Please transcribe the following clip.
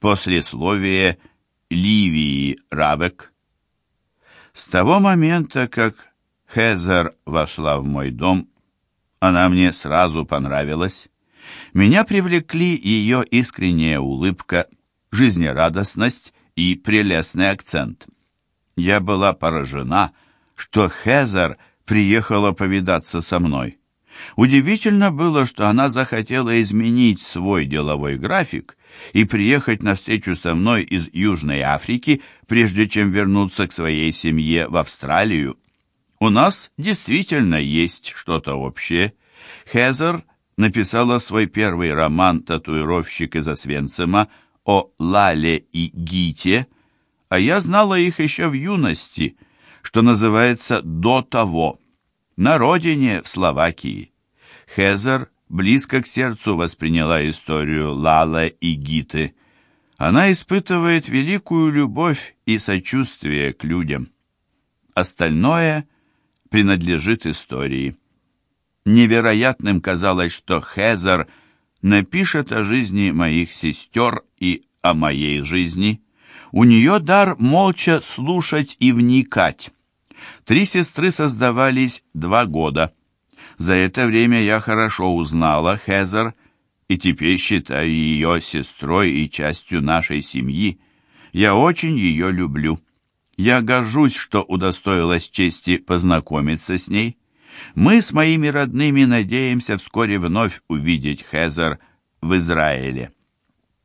Послесловие Ливии Рабек. С того момента, как Хезер вошла в мой дом, она мне сразу понравилась. Меня привлекли ее искренняя улыбка, жизнерадостность и прелестный акцент. Я была поражена, что Хезер приехала повидаться со мной. Удивительно было, что она захотела изменить свой деловой график и приехать на встречу со мной из Южной Африки, прежде чем вернуться к своей семье в Австралию. У нас действительно есть что-то общее. Хезер написала свой первый роман «Татуировщик из Освенцима» о Лале и Гите, а я знала их еще в юности, что называется «до того», на родине в Словакии. Хезер близко к сердцу восприняла историю Лала и Гиты. Она испытывает великую любовь и сочувствие к людям. Остальное принадлежит истории. Невероятным казалось, что Хезер напишет о жизни моих сестер и о моей жизни. У нее дар молча слушать и вникать. Три сестры создавались два года. За это время я хорошо узнала Хезер и теперь считаю ее сестрой и частью нашей семьи. Я очень ее люблю. Я горжусь, что удостоилась чести познакомиться с ней. Мы с моими родными надеемся вскоре вновь увидеть Хезер в Израиле.